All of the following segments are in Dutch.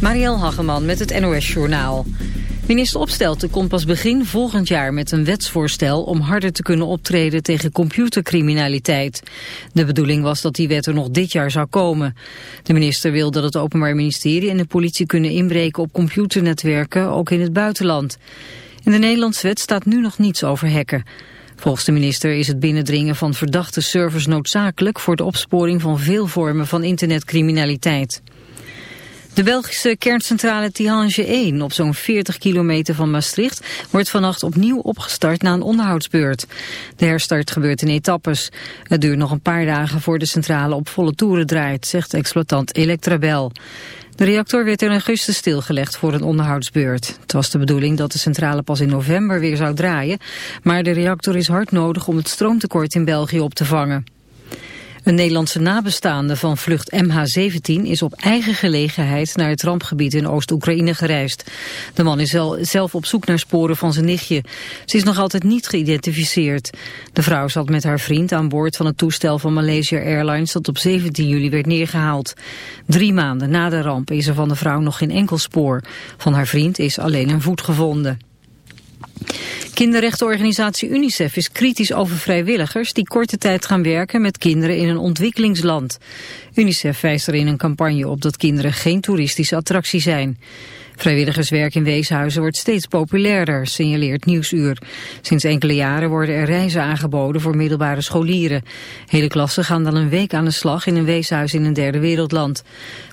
Marielle Hageman met het NOS Journaal. Minister Opstelten komt pas begin volgend jaar met een wetsvoorstel om harder te kunnen optreden tegen computercriminaliteit. De bedoeling was dat die wet er nog dit jaar zou komen. De minister wil dat het Openbaar Ministerie en de politie kunnen inbreken op computernetwerken, ook in het buitenland. In de Nederlandse wet staat nu nog niets over hacken. Volgens de minister is het binnendringen van verdachte servers noodzakelijk voor de opsporing van veel vormen van internetcriminaliteit. De Belgische kerncentrale Tihange 1 op zo'n 40 kilometer van Maastricht wordt vannacht opnieuw opgestart na een onderhoudsbeurt. De herstart gebeurt in etappes. Het duurt nog een paar dagen voor de centrale op volle toeren draait, zegt exploitant Electrabel. De reactor werd in augustus stilgelegd voor een onderhoudsbeurt. Het was de bedoeling dat de centrale pas in november weer zou draaien, maar de reactor is hard nodig om het stroomtekort in België op te vangen. Een Nederlandse nabestaande van vlucht MH17 is op eigen gelegenheid naar het rampgebied in Oost-Oekraïne gereisd. De man is zelf op zoek naar sporen van zijn nichtje. Ze is nog altijd niet geïdentificeerd. De vrouw zat met haar vriend aan boord van het toestel van Malaysia Airlines dat op 17 juli werd neergehaald. Drie maanden na de ramp is er van de vrouw nog geen enkel spoor. Van haar vriend is alleen een voet gevonden. Kinderrechtenorganisatie UNICEF is kritisch over vrijwilligers die korte tijd gaan werken met kinderen in een ontwikkelingsland. UNICEF wijst er in een campagne op dat kinderen geen toeristische attractie zijn. Vrijwilligerswerk in weeshuizen wordt steeds populairder, signaleert Nieuwsuur. Sinds enkele jaren worden er reizen aangeboden voor middelbare scholieren. Hele klassen gaan dan een week aan de slag in een weeshuis in een derde wereldland.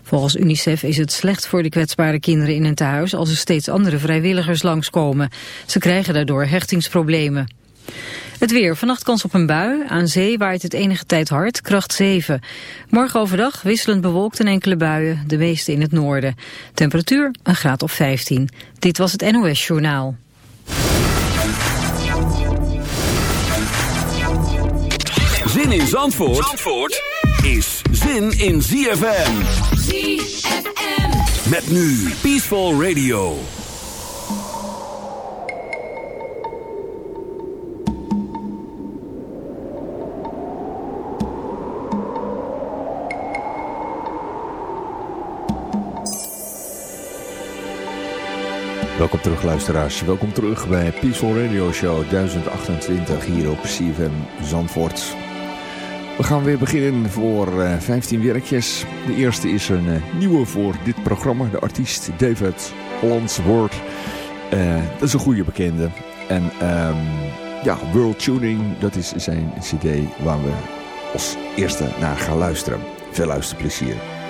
Volgens UNICEF is het slecht voor de kwetsbare kinderen in een tehuis als er steeds andere vrijwilligers langskomen. Ze krijgen daardoor hechtingsproblemen. Het weer. Vannacht kans op een bui. Aan zee waait het enige tijd hard, kracht 7. Morgen overdag wisselend bewolkt en enkele buien, de meeste in het noorden. Temperatuur een graad of 15. Dit was het NOS Journaal. Zin in Zandvoort, Zandvoort is zin in ZFM. ZFM. Met nu Peaceful Radio. Welkom terug luisteraars, welkom terug bij Peaceful Radio Show 1028 hier op CFM Zandvoort. We gaan weer beginnen voor uh, eh, 15 werkjes. De eerste is een uh, nieuwe voor dit programma, de artiest David Landswoord. Uh, dat is een goede bekende. En um, ja, World Tuning, dat is zijn cd waar we als eerste naar gaan luisteren. Veel luisterplezier.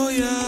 Oh yeah.